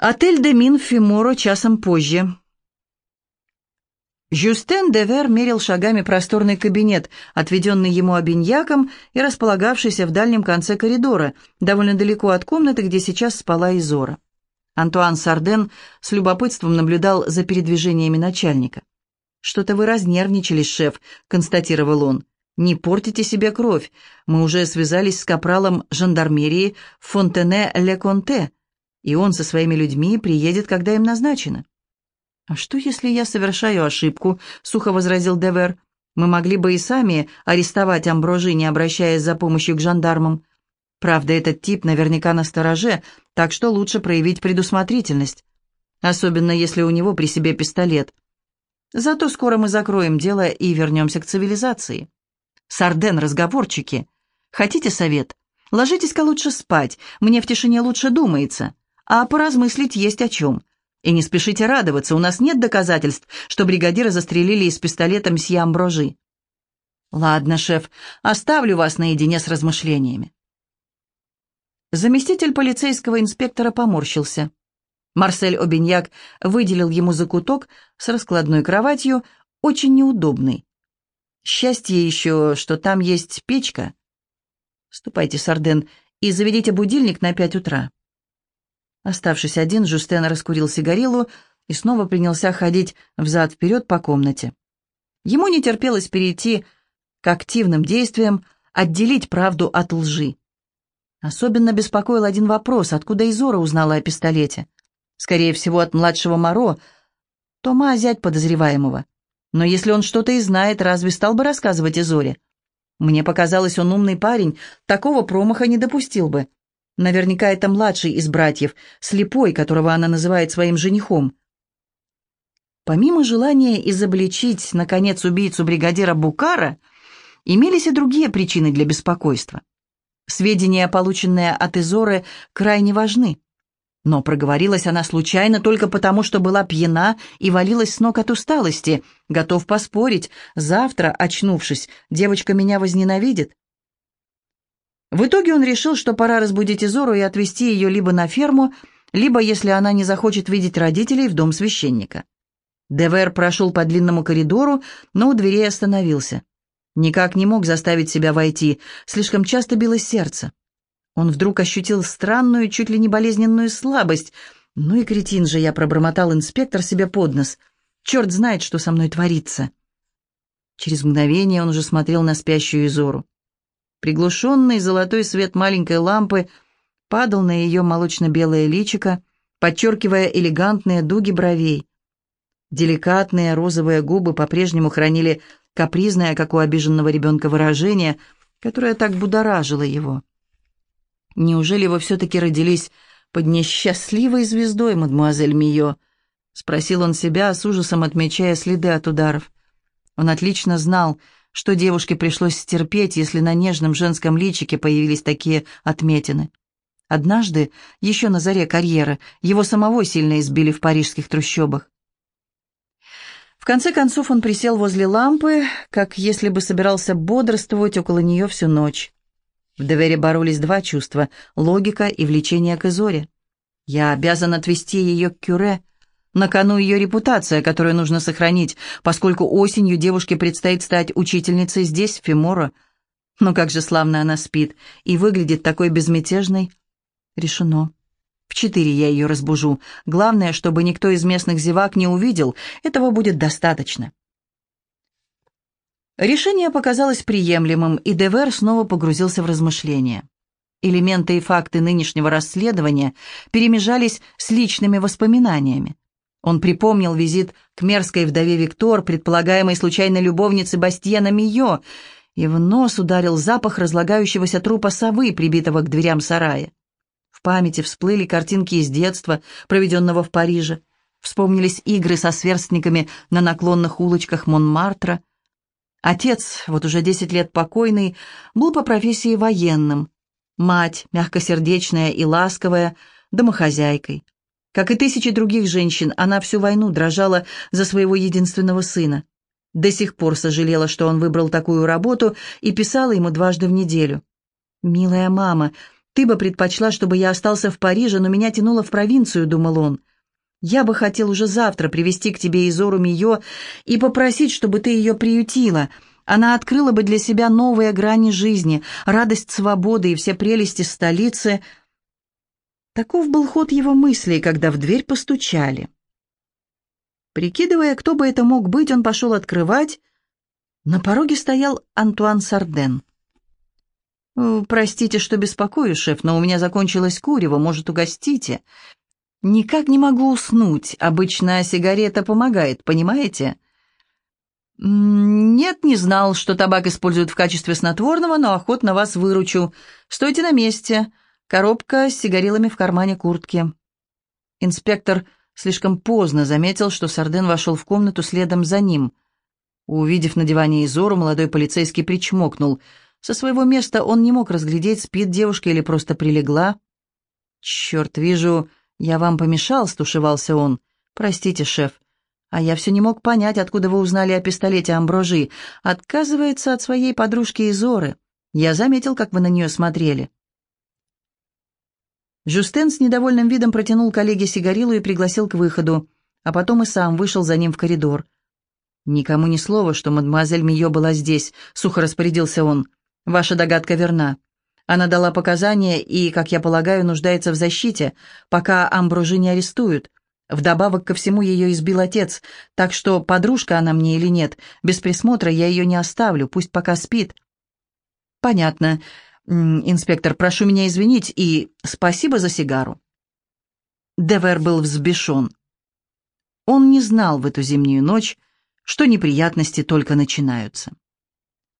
Отель «Демин» в Фиморо часом позже. Жюстен Девер мерил шагами просторный кабинет, отведенный ему обиньяком и располагавшийся в дальнем конце коридора, довольно далеко от комнаты, где сейчас спала Изора. Антуан Сарден с любопытством наблюдал за передвижениями начальника. «Что-то вы разнервничались, шеф», — констатировал он. «Не портите себе кровь. Мы уже связались с капралом жандармерии Фонтене-Ле-Конте, и он со своими людьми приедет, когда им назначено». «А что, если я совершаю ошибку?» — сухо возразил Девер. «Мы могли бы и сами арестовать Амброжи, не обращаясь за помощью к жандармам. Правда, этот тип наверняка на стороже, так что лучше проявить предусмотрительность, особенно если у него при себе пистолет. Зато скоро мы закроем дело и вернемся к цивилизации. Сарден, разговорчики. Хотите совет? Ложитесь-ка лучше спать, мне в тишине лучше думается а поразмыслить есть о чем. И не спешите радоваться, у нас нет доказательств, что бригадира застрелили из пистолета мсье Амброжи. Ладно, шеф, оставлю вас наедине с размышлениями. Заместитель полицейского инспектора поморщился. Марсель Обиньяк выделил ему закуток с раскладной кроватью, очень неудобный. Счастье еще, что там есть печка. Ступайте, Сарден, и заведите будильник на пять утра. Оставшись один, Жустен раскурил сигарилу и снова принялся ходить взад-вперед по комнате. Ему не терпелось перейти к активным действиям, отделить правду от лжи. Особенно беспокоил один вопрос, откуда Изора узнала о пистолете. Скорее всего, от младшего Моро, Тома зять подозреваемого. Но если он что-то и знает, разве стал бы рассказывать Изоре? Мне показалось, он умный парень, такого промаха не допустил бы. Наверняка это младший из братьев, слепой, которого она называет своим женихом. Помимо желания изобличить, наконец, убийцу бригадира Букара, имелись и другие причины для беспокойства. Сведения, полученные от Изоры, крайне важны. Но проговорилась она случайно только потому, что была пьяна и валилась с ног от усталости. Готов поспорить, завтра, очнувшись, девочка меня возненавидит. В итоге он решил, что пора разбудить Изору и отвезти ее либо на ферму, либо, если она не захочет видеть родителей, в дом священника. Девер прошел по длинному коридору, но у дверей остановился. Никак не мог заставить себя войти, слишком часто билось сердце. Он вдруг ощутил странную, чуть ли не болезненную слабость. «Ну и кретин же я», — пробормотал инспектор себе под нос. «Черт знает, что со мной творится». Через мгновение он уже смотрел на спящую Изору. Приглушенный золотой свет маленькой лампы падал на ее молочно-белое личико, подчеркивая элегантные дуги бровей. Деликатные розовые губы по-прежнему хранили капризное, как у обиженного ребенка, выражение, которое так будоражило его. «Неужели вы все-таки родились под несчастливой звездой, мадемуазель Мио?» — спросил он себя, с ужасом отмечая следы от ударов. Он отлично знал, что девушке пришлось стерпеть, если на нежном женском личике появились такие отметины. Однажды, еще на заре карьеры, его самого сильно избили в парижских трущобах. В конце концов он присел возле лампы, как если бы собирался бодрствовать около нее всю ночь. В довере боролись два чувства — логика и влечение к Изоре. «Я обязан отвести ее к Кюре», на кону ее репутация, которую нужно сохранить, поскольку осенью девушке предстоит стать учительницей здесь, в Фиморо. Но как же славно она спит и выглядит такой безмятежной. Решено. В четыре я ее разбужу. Главное, чтобы никто из местных зевак не увидел. Этого будет достаточно. Решение показалось приемлемым, и Девер снова погрузился в размышления. Элементы и факты нынешнего расследования перемежались с личными воспоминаниями. Он припомнил визит к мерзкой вдове Виктор, предполагаемой случайной любовнице Бастьена Мио, и в нос ударил запах разлагающегося трупа совы, прибитого к дверям сарая. В памяти всплыли картинки из детства, проведенного в Париже. Вспомнились игры со сверстниками на наклонных улочках Монмартра. Отец, вот уже десять лет покойный, был по профессии военным. Мать, мягкосердечная и ласковая, домохозяйкой. Как и тысячи других женщин, она всю войну дрожала за своего единственного сына. До сих пор сожалела, что он выбрал такую работу, и писала ему дважды в неделю. «Милая мама, Ты бы предпочла, чтобы я остался в Париже, но меня тянуло в провинцию, думал он. Я бы хотел уже завтра привести к тебе Изору Мио и попросить, чтобы ты ее приютила. Она открыла бы для себя новые грани жизни, радость свободы и все прелести столицы. Таков был ход его мыслей, когда в дверь постучали. Прикидывая, кто бы это мог быть, он пошел открывать. На пороге стоял Антуан Сарден. «Простите, что беспокою, шеф, но у меня закончилось курево, может, угостите?» «Никак не могу уснуть. Обычно сигарета помогает, понимаете?» «Нет, не знал, что табак используют в качестве снотворного, но охотно вас выручу. Стойте на месте. Коробка с сигарилами в кармане куртки». Инспектор слишком поздно заметил, что Сарден вошел в комнату следом за ним. Увидев на диване Изору, молодой полицейский причмокнул. Со своего места он не мог разглядеть, спит девушка или просто прилегла. «Черт, вижу, «Я вам помешал?» — стушевался он. «Простите, шеф. А я все не мог понять, откуда вы узнали о пистолете Амброжи. Отказывается от своей подружки Изоры. Я заметил, как вы на нее смотрели». Жюстен с недовольным видом протянул коллеге сигарилу и пригласил к выходу, а потом и сам вышел за ним в коридор. «Никому ни слова, что мадемуазель Мио была здесь», — сухо распорядился он. «Ваша догадка верна. Она дала показания и, как я полагаю, нуждается в защите, пока Амброжи не арестуют. Вдобавок ко всему ее избил отец, так что подружка она мне или нет, без присмотра я ее не оставлю, пусть пока спит. Понятно. Инспектор, прошу меня извинить и спасибо за сигару. Девер был взбешен. Он не знал в эту зимнюю ночь, что неприятности только начинаются.